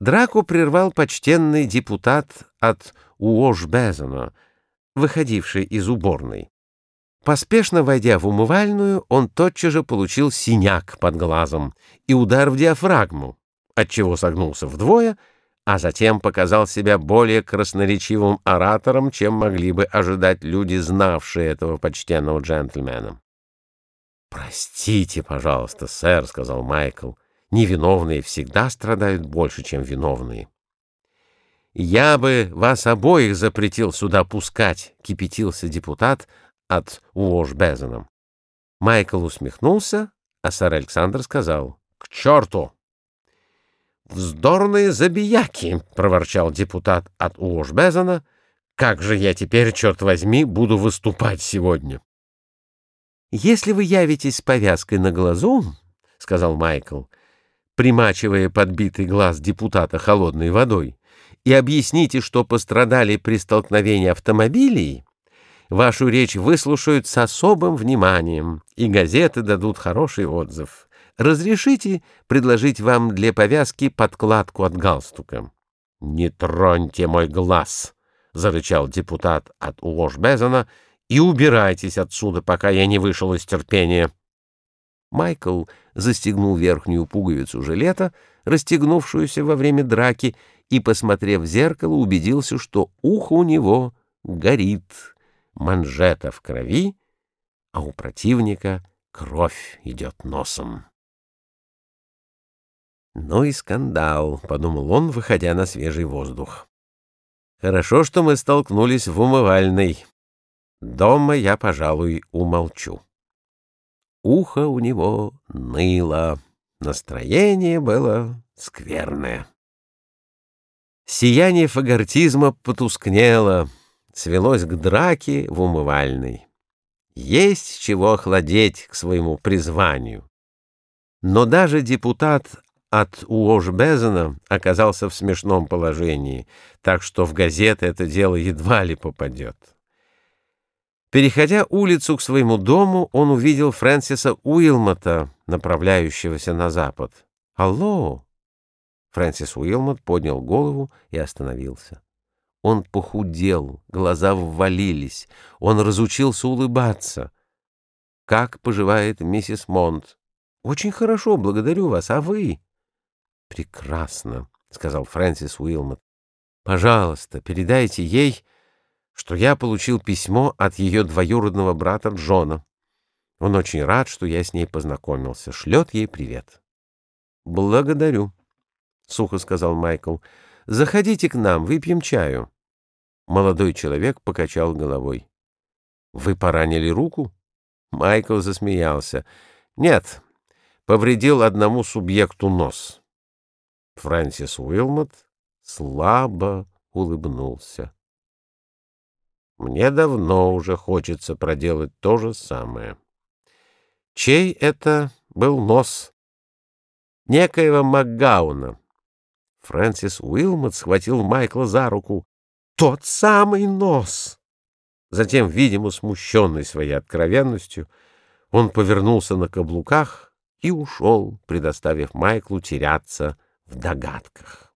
Драку прервал почтенный депутат от Уош-Безена, выходивший из уборной. Поспешно войдя в умывальную, он тотчас же получил синяк под глазом и удар в диафрагму, отчего согнулся вдвое, а затем показал себя более красноречивым оратором, чем могли бы ожидать люди, знавшие этого почтенного джентльмена. «Простите, пожалуйста, сэр», — сказал Майкл, — невиновные всегда страдают больше, чем виновные. «Я бы вас обоих запретил сюда пускать», — кипятился депутат от Уош-Безена. Майкл усмехнулся, а сэр Александр сказал «К черту!» «Вздорные забияки!» — проворчал депутат от Уош-Безена. «Как же я теперь, черт возьми, буду выступать сегодня?» «Если вы явитесь с повязкой на глазу, — сказал Майкл, — примачивая подбитый глаз депутата холодной водой, и объясните, что пострадали при столкновении автомобилей, вашу речь выслушают с особым вниманием, и газеты дадут хороший отзыв. Разрешите предложить вам для повязки подкладку от галстука? — Не троньте мой глаз! — зарычал депутат от Уош-Безена, — и убирайтесь отсюда, пока я не вышел из терпения. Майкл застегнул верхнюю пуговицу жилета, расстегнувшуюся во время драки, и, посмотрев в зеркало, убедился, что ухо у него горит, манжета в крови, а у противника кровь идет носом. «Ну и скандал», — подумал он, выходя на свежий воздух. «Хорошо, что мы столкнулись в умывальной. Дома я, пожалуй, умолчу». Ухо у него ныло, настроение было скверное. Сияние фагортизма потускнело, свелось к драке в умывальной. Есть чего охладеть к своему призванию. Но даже депутат от Уош-Безена оказался в смешном положении, так что в газеты это дело едва ли попадет. Переходя улицу к своему дому, он увидел Фрэнсиса Уилмота, направляющегося на запад. «Алло!» Фрэнсис Уилмот поднял голову и остановился. Он похудел, глаза ввалились, он разучился улыбаться. «Как поживает миссис Монт?» «Очень хорошо, благодарю вас. А вы?» «Прекрасно», — сказал Фрэнсис Уилмот. «Пожалуйста, передайте ей...» что я получил письмо от ее двоюродного брата Джона. Он очень рад, что я с ней познакомился. Шлет ей привет. — Благодарю, — сухо сказал Майкл. — Заходите к нам, выпьем чаю. Молодой человек покачал головой. — Вы поранили руку? Майкл засмеялся. — Нет, повредил одному субъекту нос. Фрэнсис Уилмот слабо улыбнулся. Мне давно уже хочется проделать то же самое. Чей это был нос? Некоего Макгауна. Фрэнсис Уилмот схватил Майкла за руку. Тот самый нос! Затем, видимо, смущенный своей откровенностью, он повернулся на каблуках и ушел, предоставив Майклу теряться в догадках.